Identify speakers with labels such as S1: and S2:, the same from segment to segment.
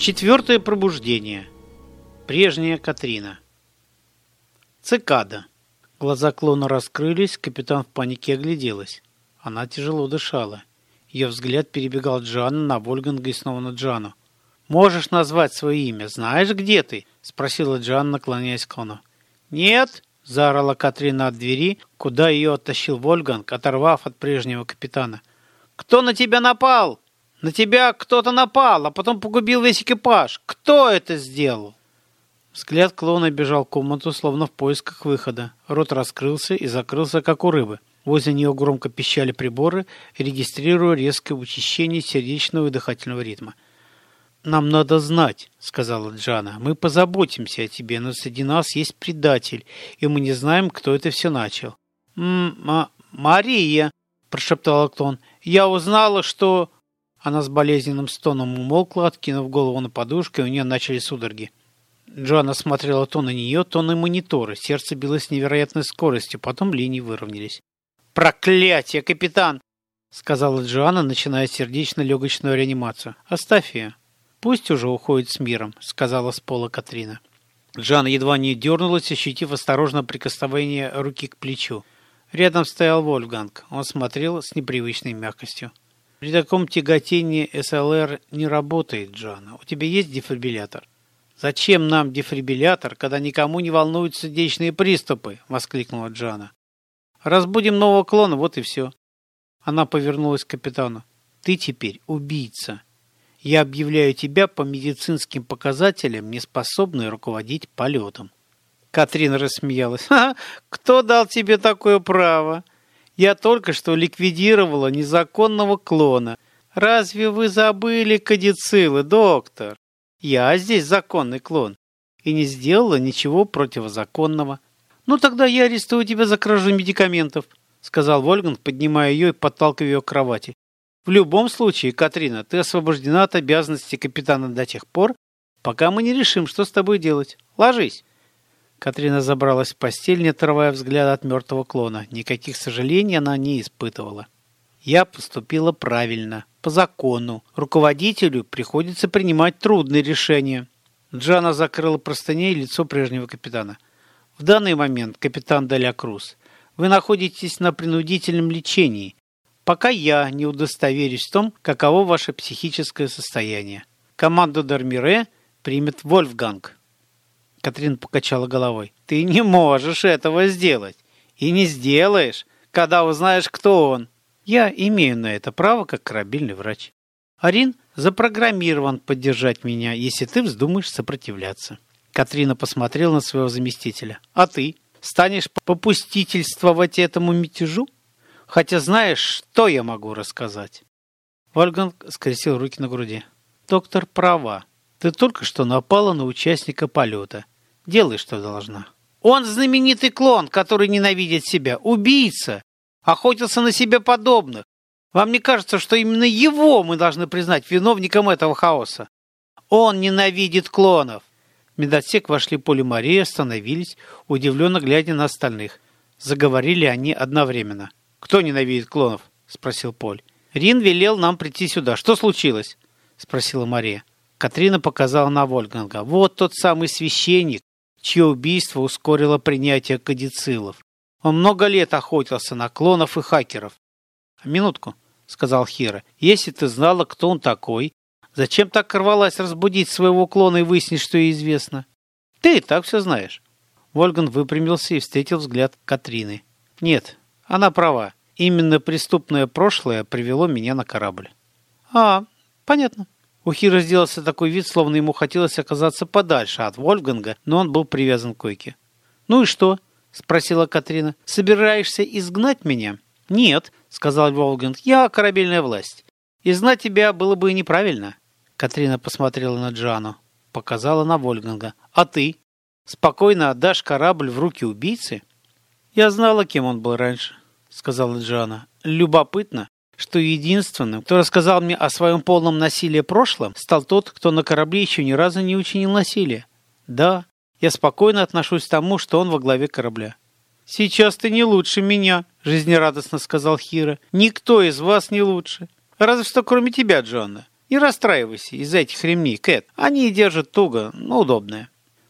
S1: Четвертое пробуждение. Прежняя Катрина. Цикада. Глаза клона раскрылись, капитан в панике огляделась. Она тяжело дышала. Ее взгляд перебегал Джана на Вольганга и снова на Джану. «Можешь назвать свое имя? Знаешь, где ты?» — спросила Джан, наклоняясь к клону. «Нет!» — заорала Катрина от двери, куда ее оттащил Вольганг, оторвав от прежнего капитана. «Кто на тебя напал?» На тебя кто-то напал, а потом погубил весь экипаж. Кто это сделал?» Взгляд клона бежал комнату, словно в поисках выхода. Рот раскрылся и закрылся, как у рыбы. Возле нее громко пищали приборы, регистрируя резкое учащение сердечного и дыхательного ритма. «Нам надо знать», — сказала Джана. «Мы позаботимся о тебе, но среди нас есть предатель, и мы не знаем, кто это все начал». «М -м «Мария», — прошептала клон, — «я узнала, что...» Она с болезненным стоном умолкла, откинув голову на подушку, и у нее начали судороги. Джоанна смотрела то на нее, то на мониторы. Сердце билось с невероятной скоростью, потом линии выровнялись. «Проклятие, капитан!» — сказала Джоанна, начиная сердечно-легочную реанимацию. «Оставь ее. Пусть уже уходит с миром», — сказала с пола Катрина. Джоанна едва не дернулась, ощутив осторожное прикосновение руки к плечу. Рядом стоял Вольфганг. Он смотрел с непривычной мягкостью. При таком тяготении СЛР не работает, Джана. У тебя есть дефибриллятор? Зачем нам дефибриллятор, когда никому не волнуют сердечные приступы? Воскликнула Джана. Разбудим нового клона, вот и все. Она повернулась к капитану. Ты теперь убийца. Я объявляю тебя по медицинским показателям неспособной руководить полетом. Катрина рассмеялась. «Ха, кто дал тебе такое право? Я только что ликвидировала незаконного клона. Разве вы забыли кадицилы, доктор? Я здесь законный клон и не сделала ничего противозаконного. Ну тогда я арестую тебя за кражу медикаментов, сказал Вольган, поднимая ее и подталкивая ее к кровати. В любом случае, Катрина, ты освобождена от обязанности капитана до тех пор, пока мы не решим, что с тобой делать. Ложись. Катрина забралась в постель, не отрывая взгляда от мертвого клона. Никаких сожалений она не испытывала. Я поступила правильно, по закону. Руководителю приходится принимать трудные решения. Джана закрыла простыней лицо прежнего капитана. В данный момент, капитан Деля Круз, вы находитесь на принудительном лечении, пока я не удостоверюсь в том, каково ваше психическое состояние. Команду Дармире примет Вольфганг. Катрин покачала головой. «Ты не можешь этого сделать. И не сделаешь, когда узнаешь, кто он. Я имею на это право, как корабельный врач. Арин запрограммирован поддержать меня, если ты вздумаешь сопротивляться». Катрина посмотрела на своего заместителя. «А ты? Станешь попустительствовать этому мятежу? Хотя знаешь, что я могу рассказать?» Вольганг скрестил руки на груди. «Доктор права. Ты только что напала на участника полета. Делай, что должна. Он знаменитый клон, который ненавидит себя. Убийца. Охотился на себе подобных. Вам не кажется, что именно его мы должны признать виновником этого хаоса? Он ненавидит клонов. В медотсек вошли Поле Мария, остановились, удивленно глядя на остальных. Заговорили они одновременно. «Кто ненавидит клонов?» – спросил Поль. «Рин велел нам прийти сюда. Что случилось?» – спросила Мария. Катрина показала на Вольганга. «Вот тот самый священник, чье убийство ускорило принятие кадицилов. Он много лет охотился на клонов и хакеров. «Минутку», — сказал Хира. «Если ты знала, кто он такой, зачем так рвалась разбудить своего клона и выяснить, что ей известно? Ты и так все знаешь». Вольган выпрямился и встретил взгляд Катрины. «Нет, она права. Именно преступное прошлое привело меня на корабль». «А, понятно», у Хира сделался такой вид, словно ему хотелось оказаться подальше от Вольфганга, но он был привязан к койке. «Ну и что?» — спросила Катрина. «Собираешься изгнать меня?» «Нет», — сказал Вольфганг, — «я корабельная власть. Изгнать тебя было бы неправильно». Катрина посмотрела на Джану, показала на Вольфганга. «А ты? Спокойно отдашь корабль в руки убийцы?» «Я знала, кем он был раньше», — сказала Джана. «Любопытно, что единственным, кто рассказал мне о своем полном насилии прошлом, стал тот, кто на корабле еще ни разу не учинил насилие. Да, я спокойно отношусь к тому, что он во главе корабля. «Сейчас ты не лучше меня», — жизнерадостно сказал Хира. «Никто из вас не лучше. Разве что кроме тебя, Джона. Не расстраивайся из-за этих ремней, Кэт. Они держат туго, но удобные.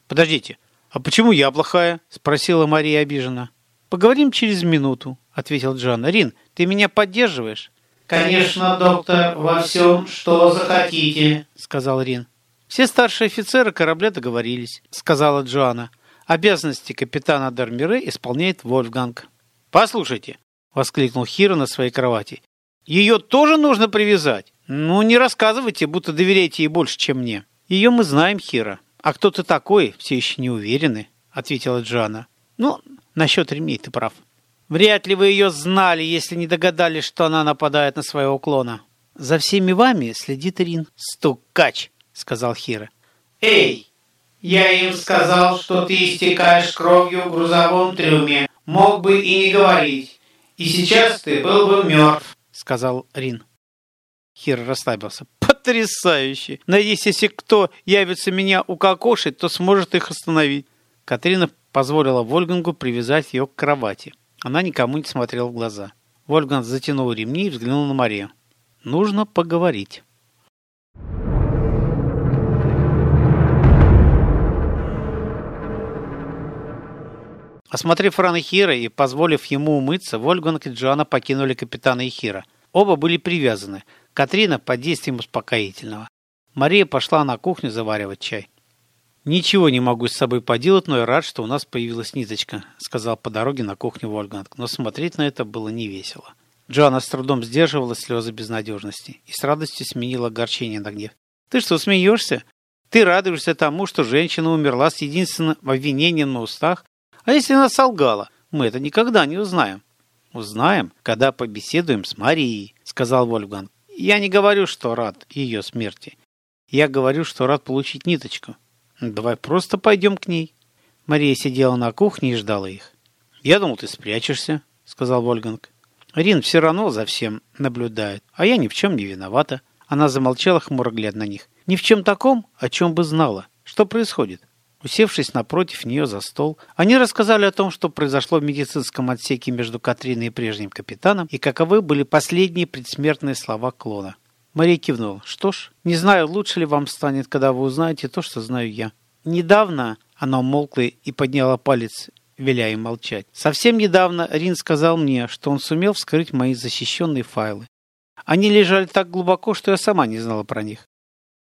S1: Подождите, а почему я плохая? Спросила Мария обиженно. Поговорим через минуту, ответил Джон. Рин, ты меня поддерживаешь?
S2: Конечно, доктор, во всем, что захотите,
S1: сказал Рин. Все старшие офицеры корабля договорились, сказала Джоанна. Обязанности капитана Дармире исполняет Вольфганг. Послушайте, воскликнул Хиро на своей кровати. Ее тоже нужно привязать? Ну, не рассказывайте, будто доверяете ей больше, чем мне. Ее мы знаем, Хиро. А кто ты такой, все еще не уверены, ответила Джоанна. Ну, насчет ремней ты прав. Вряд ли вы ее знали, если не догадались, что она нападает на своего клона. За всеми вами следит Рин. Стукач, сказал Хира.
S2: Эй, я им сказал, что ты истекаешь кровью в грузовом трюме. Мог бы и не говорить. И сейчас ты был бы мертв,
S1: сказал Рин. Хир расслабился. Потрясающе! Надеюсь, если кто явится меня укокошить, то сможет их остановить. Катрина позволила Вольгангу привязать ее к кровати. Она никому не смотрела в глаза. Вольганг затянул ремни и взглянул на Марию. «Нужно поговорить». Осмотрев раны Хира и позволив ему умыться, Вольганг и Джоанна покинули капитана Ихира. Оба были привязаны. Катрина под действием успокоительного. Мария пошла на кухню заваривать чай. «Ничего не могу с собой поделать, но я рад, что у нас появилась ниточка», сказал по дороге на кухню Вольганг. Но смотреть на это было не весело. Джоанна с трудом сдерживала слезы безнадежности и с радостью сменила огорчение на гнев. «Ты что, смеешься? Ты радуешься тому, что женщина умерла с единственным обвинением на устах? А если она солгала? Мы это никогда не узнаем». «Узнаем, когда побеседуем с Марией», — сказал Вольфганг. «Я не говорю, что рад ее смерти. Я говорю, что рад получить ниточку. Давай просто пойдем к ней. Мария сидела на кухне и ждала их. Я думал, ты спрячешься, сказал Вольганг. Рин все равно за всем наблюдает, а я ни в чем не виновата. Она замолчала, хмуро глядя на них. Ни в чем таком, о чем бы знала. Что происходит? Усевшись напротив нее за стол, они рассказали о том, что произошло в медицинском отсеке между Катриной и прежним капитаном, и каковы были последние предсмертные слова клона. Мария кивнула. «Что ж, не знаю, лучше ли вам станет, когда вы узнаете то, что знаю я». Недавно она умолкла и подняла палец, веля им молчать. Совсем недавно Рин сказал мне, что он сумел вскрыть мои защищенные файлы. Они лежали так глубоко, что я сама не знала про них.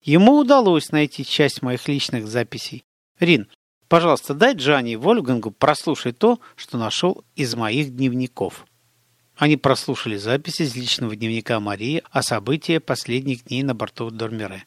S1: Ему удалось найти часть моих личных записей. Рин, пожалуйста, дай Джани и Вольфгангу прослушать то, что нашел из моих дневников. Они прослушали записи из личного дневника Марии о событиях последних дней на борту Дормере.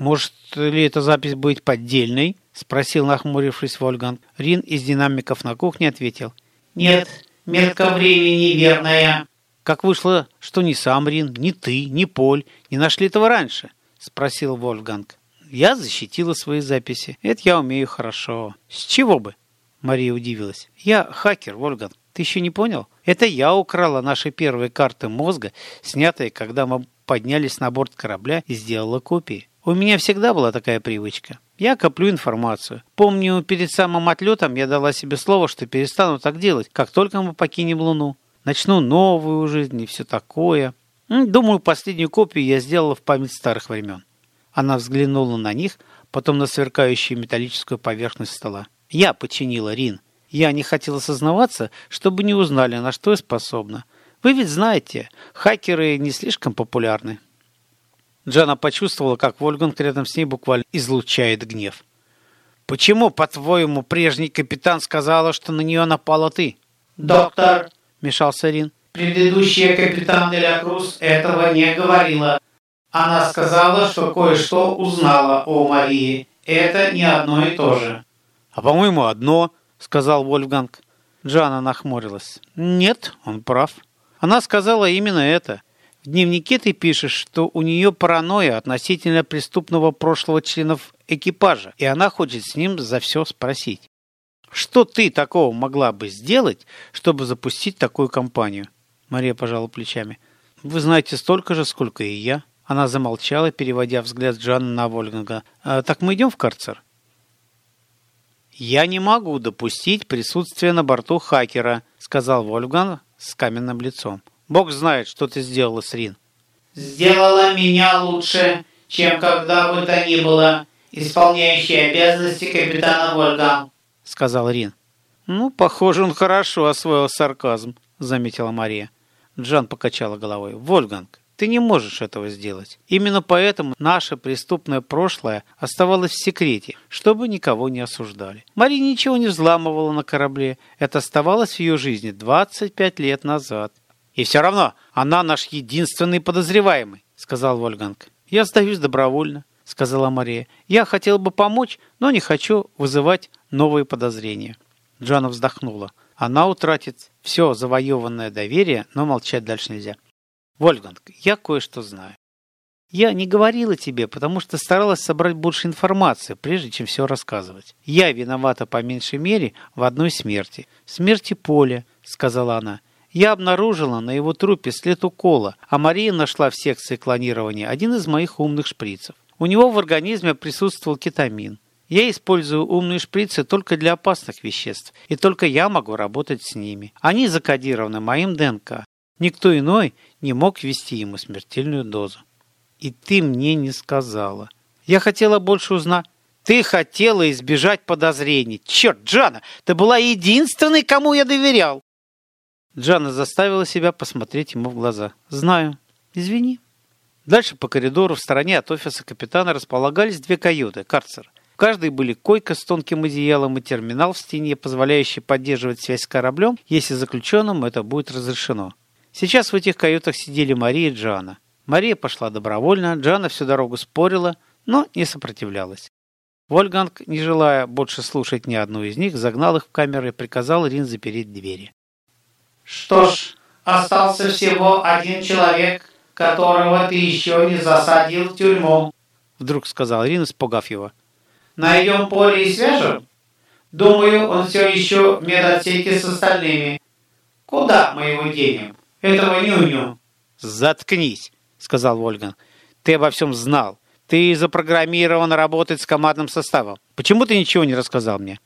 S1: «Может ли эта запись быть поддельной?» – спросил, нахмурившись Вольган. Рин из динамиков на кухне ответил.
S2: «Нет, метка времени верная».
S1: «Как вышло, что ни сам Рин, ни ты, ни Поль не нашли этого раньше?» – спросил Вольфганг. «Я защитила свои записи. Это я умею хорошо». «С чего бы?» – Мария удивилась. «Я хакер, Вольфганг. Ты еще не понял? Это я украла наши первые карты мозга, снятые, когда мы поднялись на борт корабля и сделала копии. У меня всегда была такая привычка. Я коплю информацию. Помню, перед самым отлетом я дала себе слово, что перестану так делать, как только мы покинем Луну. Начну новую жизнь и все такое. Думаю, последнюю копию я сделала в память старых времен. Она взглянула на них, потом на сверкающую металлическую поверхность стола. Я починила Рин. Я не хотела сознаваться, чтобы не узнали, на что я способна. Вы ведь знаете, хакеры не слишком популярны. Джана почувствовала, как Вольганг рядом с ней буквально излучает гнев. «Почему, по-твоему, прежний капитан сказала, что на нее напала ты?»
S2: «Доктор», —
S1: мешался Рин, —
S2: «предыдущая капитан Деля Круз этого не говорила. Она сказала, что кое-что узнала о Марии. Это не одно и то же».
S1: «А, по-моему, одно», — сказал Вольфганг. Джана нахмурилась. «Нет, он прав. Она сказала именно это. В дневнике ты пишешь, что у нее паранойя относительно преступного прошлого членов экипажа, и она хочет с ним за все спросить. Что ты такого могла бы сделать, чтобы запустить такую кампанию?» Мария пожала плечами. «Вы знаете столько же, сколько и я». Она замолчала, переводя взгляд Джана на Вольганга. «А, «Так мы идем в карцер?» «Я не могу допустить присутствия на борту хакера», — сказал Вольфган с каменным лицом. «Бог знает, что ты сделала с Рин».
S2: сделала меня лучше, чем когда бы то ни было, исполняющий обязанности капитана Вольга», —
S1: сказал Рин. «Ну, похоже, он хорошо освоил сарказм», — заметила Мария. Джан покачала головой. «Вольганг, ты не можешь этого сделать. Именно поэтому наше преступное прошлое оставалось в секрете, чтобы никого не осуждали. Мария ничего не взламывала на корабле. Это оставалось в ее жизни 25 лет назад. «И все равно она наш единственный подозреваемый», — сказал Вольганг. «Я сдаюсь добровольно», — сказала Мария. «Я хотела бы помочь, но не хочу вызывать новые подозрения». Джана вздохнула. Она утратит все завоеванное доверие, но молчать дальше нельзя. Вольганг, я кое-что знаю. Я не говорила тебе, потому что старалась собрать больше информации, прежде чем все рассказывать. Я виновата по меньшей мере в одной смерти. Смерти Поля, сказала она. Я обнаружила на его трупе след укола, а Мария нашла в секции клонирования один из моих умных шприцев. У него в организме присутствовал кетамин. Я использую умные шприцы только для опасных веществ, и только я могу работать с ними. Они закодированы моим ДНК. Никто иной не мог ввести ему смертельную дозу. И ты мне не сказала. Я хотела больше узнать. Ты хотела избежать подозрений. Черт, Джана, ты была единственной, кому я доверял. Джана заставила себя посмотреть ему в глаза. «Знаю. Извини». Дальше по коридору в стороне от офиса капитана располагались две каюты, карцер. В каждой были койка с тонким одеялом и терминал в стене, позволяющий поддерживать связь с кораблем, если заключенным это будет разрешено. Сейчас в этих каютах сидели Мария и Джана. Мария пошла добровольно, Джана всю дорогу спорила, но не сопротивлялась. Вольганг, не желая больше слушать ни одну из них, загнал их в камеру и приказал Рин запереть двери.
S2: Что ж, остался всего один человек, которого ты еще не засадил в тюрьму.
S1: Вдруг сказал Рин, испугав его.
S2: Найдем поле и свяжем? Думаю, он все еще в медотсеке с остальными. Куда мы его денем? Этого нюню.
S1: Заткнись, сказал Вольган. Ты обо всем знал. Ты запрограммирован работать с командным составом. Почему ты ничего не рассказал мне?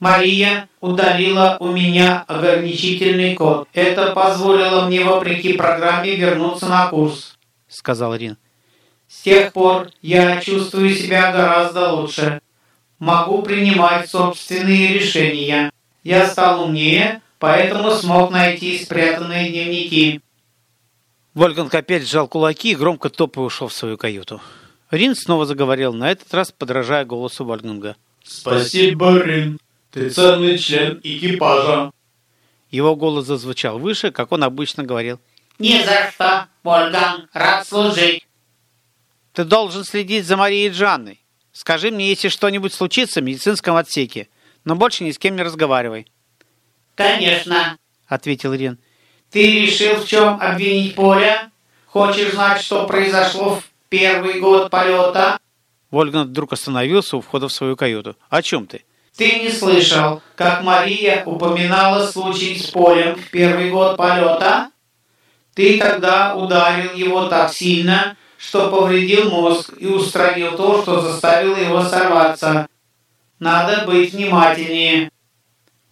S2: Мария удалила у меня ограничительный код. Это позволило мне, вопреки программе, вернуться на курс», — сказал Рин. «С тех пор я чувствую себя гораздо лучше. Могу принимать собственные решения. Я стал умнее, поэтому смог найти спрятанные дневники».
S1: Вольганг опять сжал кулаки и громко топая ушел в свою каюту. Рин снова заговорил, на этот раз подражая голосу Вольганга.
S3: «Спасибо, Рин. Ты ценный член экипажа.
S1: Его голос зазвучал выше, как он обычно говорил.
S2: «Ни за что, Вольган, рад служить!»
S1: «Ты должен следить за Марией Джанной. Скажи мне, если что-нибудь случится в медицинском отсеке, но больше ни с кем не разговаривай».
S2: «Конечно», —
S1: ответил Рин.
S2: «Ты решил, в чем обвинить Поля? Хочешь знать, что произошло в первый год полета?»
S1: Вольган вдруг остановился у входа в свою каюту. «О чем ты?»
S2: Ты не слышал, как Мария упоминала случай с Полем в первый год полета? Ты тогда ударил его так сильно, что повредил мозг и устранил то, что заставило его сорваться. Надо быть внимательнее.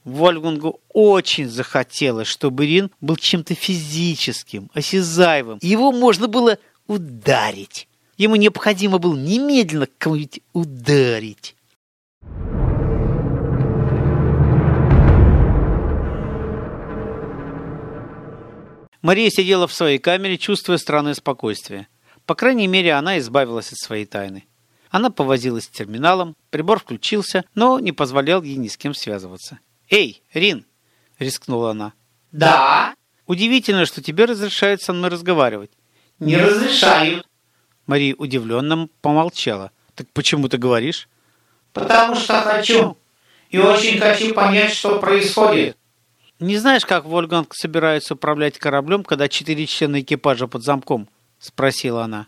S1: Вольфгангу очень захотелось, чтобы Рин был чем-то физическим, осязаемым. Его можно было ударить. Ему необходимо было немедленно кого-нибудь ударить. Мария сидела в своей камере, чувствуя странное спокойствие. По крайней мере, она избавилась от своей тайны. Она повозилась с терминалом, прибор включился, но не позволял ей ни с кем связываться. «Эй, Рин!» — рискнула она.
S2: «Да?»
S1: «Удивительно, что тебе разрешают со мной разговаривать».
S2: «Не разрешают».
S1: Мария удивленно помолчала. «Так почему ты говоришь?»
S2: «Потому что хочу. И очень хочу понять, что происходит».
S1: «Не знаешь, как Вольганг собирается управлять кораблем, когда четыре члена экипажа под замком?» – спросила она.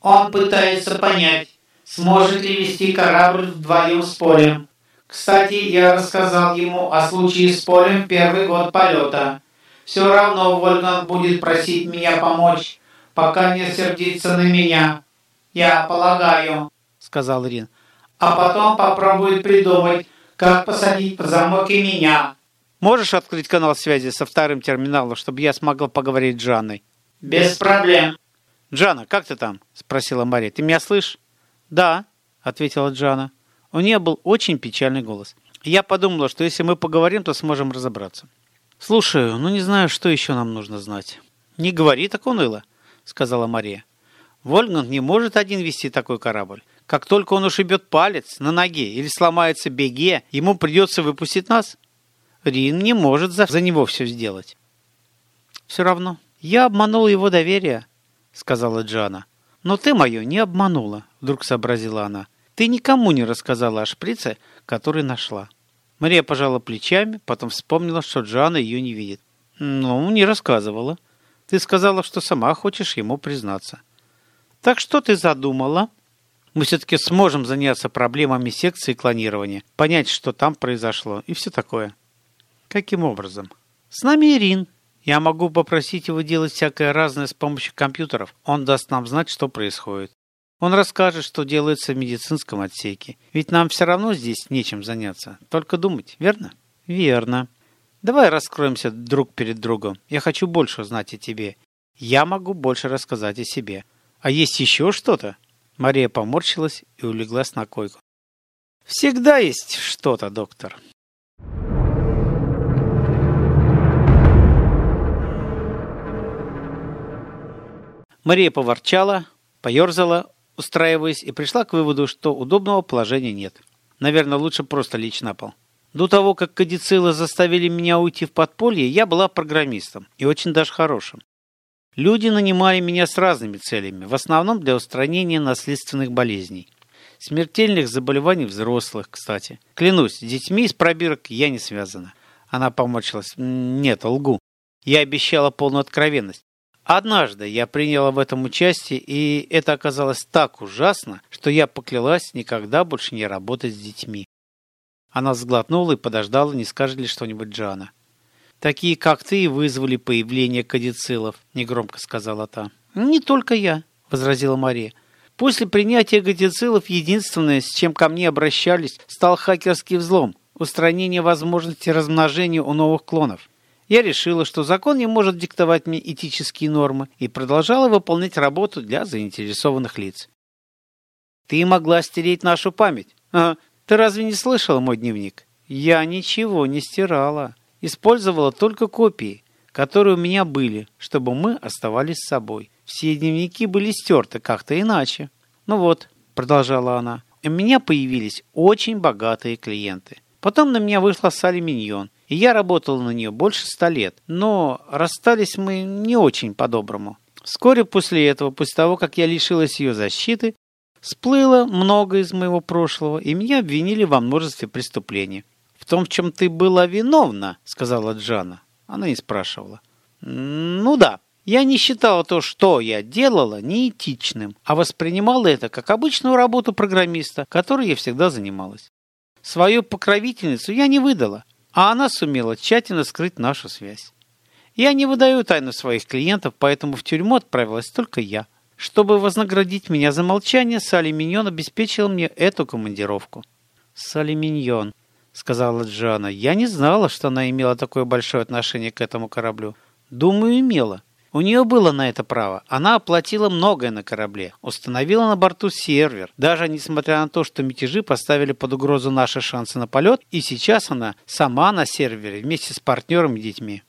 S2: «Он пытается понять, сможет ли вести корабль вдвоем с Полем. Кстати, я рассказал ему о случае с Полем в первый год полета. Все равно Вольганг будет просить меня помочь, пока не сердится на меня. Я полагаю», – сказал Рин. «А потом попробует придумать, как посадить под замок и меня».
S1: Можешь открыть канал связи со вторым терминалом, чтобы я смогла поговорить с Жанной?
S2: Без проблем.
S1: «Джана, как ты там?» – спросила Мария. «Ты меня слышишь?» «Да», – ответила Джана. У нее был очень печальный голос. Я подумала, что если мы поговорим, то сможем разобраться. «Слушаю, ну не знаю, что еще нам нужно знать». «Не говори так уныло», — сказала Мария. «Вольганг не может один вести такой корабль. Как только он ушибет палец на ноге или сломается беге, ему придется выпустить нас. Рин не может за, за него все сделать». «Все равно, я обманул его доверие», — сказала Джана. «Но ты мое не обманула», — вдруг сообразила она. «Ты никому не рассказала о шприце, который нашла». Мария пожала плечами, потом вспомнила, что Джана ее не видит. «Ну, не рассказывала. Ты сказала, что сама хочешь ему признаться». «Так что ты задумала?» «Мы все-таки сможем заняться проблемами секции клонирования, понять, что там произошло, и все такое». «Каким образом?» «С нами Ирин. Я могу попросить его делать всякое разное с помощью компьютеров. Он даст нам знать, что происходит. Он расскажет, что делается в медицинском отсеке. Ведь нам все равно здесь нечем заняться. Только думать, верно? Верно. Давай раскроемся друг перед другом. Я хочу больше узнать о тебе. Я могу больше рассказать о себе. А есть еще что-то? Мария поморщилась и улеглась на койку. Всегда есть что-то, доктор. Мария поворчала, поерзала, устраиваясь, и пришла к выводу, что удобного положения нет. Наверное, лучше просто лечь на пол. До того, как кадицилы заставили меня уйти в подполье, я была программистом, и очень даже хорошим. Люди нанимали меня с разными целями, в основном для устранения наследственных болезней. Смертельных заболеваний взрослых, кстати. Клянусь, с детьми из пробирок я не связана. Она помочилась. Нет, лгу. Я обещала полную откровенность. Однажды я приняла в этом участие, и это оказалось так ужасно, что я поклялась никогда больше не работать с детьми. Она сглотнула и подождала, не скажет ли что-нибудь Джана. «Такие, как ты, вызвали появление кадицилов», — негромко сказала та. «Не только я», — возразила Мария. «После принятия кадицилов единственное, с чем ко мне обращались, стал хакерский взлом, устранение возможности размножения у новых клонов. Я решила, что закон не может диктовать мне этические нормы и продолжала выполнять работу для заинтересованных лиц. Ты могла стереть нашу память. А, ты разве не слышала мой дневник? Я ничего не стирала. Использовала только копии, которые у меня были, чтобы мы оставались с собой. Все дневники были стерты как-то иначе. Ну вот, продолжала она, у меня появились очень богатые клиенты. Потом на меня вышла Салли Миньон – и я работал на нее больше ста лет, но расстались мы не очень по-доброму. Вскоре после этого, после того, как я лишилась ее защиты, всплыло много из моего прошлого, и меня обвинили во множестве преступлений. «В том, в чем ты была виновна», — сказала Джана. Она не спрашивала. «Ну да, я не считала то, что я делала, неэтичным, а воспринимала это как обычную работу программиста, которой я всегда занималась. Свою покровительницу я не выдала, а она сумела тщательно скрыть нашу связь. Я не выдаю тайну своих клиентов, поэтому в тюрьму отправилась только я. Чтобы вознаградить меня за молчание, Салли Миньон обеспечил мне эту командировку. «Салли Миньон», — сказала Джана, — «я не знала, что она имела такое большое отношение к этому кораблю. Думаю, имела. У нее было на это право. Она оплатила многое на корабле, установила на борту сервер, даже несмотря на то, что мятежи поставили под угрозу наши шансы на полет, и сейчас она сама на сервере вместе с партнером и детьми.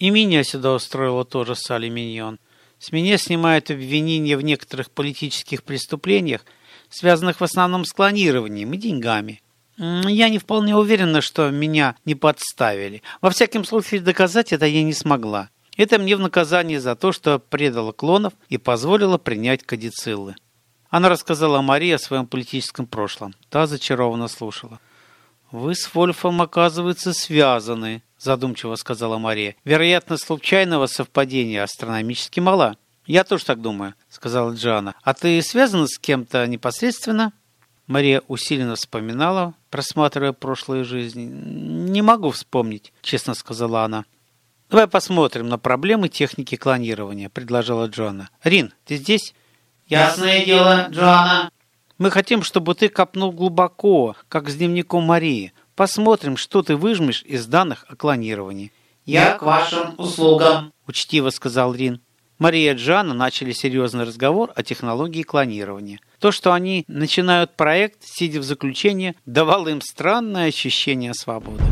S1: И меня сюда устроила тоже Салли Миньон. С меня снимают обвинения в некоторых политических преступлениях, связанных в основном с клонированием и деньгами. Я не вполне уверена, что меня не подставили. Во всяком случае, доказать это я не смогла. Это мне в наказание за то, что предала клонов и позволила принять кадициллы. Она рассказала Марии о своем политическом прошлом. Та зачарованно слушала. «Вы с Вольфом, оказывается, связаны», – задумчиво сказала Мария. «Вероятность случайного совпадения астрономически мала». «Я тоже так думаю», – сказала Джана. «А ты связана с кем-то непосредственно?» Мария усиленно вспоминала, просматривая прошлые жизни. «Не могу вспомнить», – честно сказала она. «Давай посмотрим на проблемы техники клонирования», – предложила Джоанна. «Рин, ты здесь?»
S2: «Ясное дело, Джоанна».
S1: «Мы хотим, чтобы ты копнул глубоко, как с дневником Марии. Посмотрим, что ты выжмешь из данных о клонировании».
S2: «Я к вашим услугам», –
S1: учтиво сказал Рин. Мария и Джана начали серьезный разговор о технологии клонирования. То, что они начинают проект, сидя в заключении, давало им странное ощущение свободы.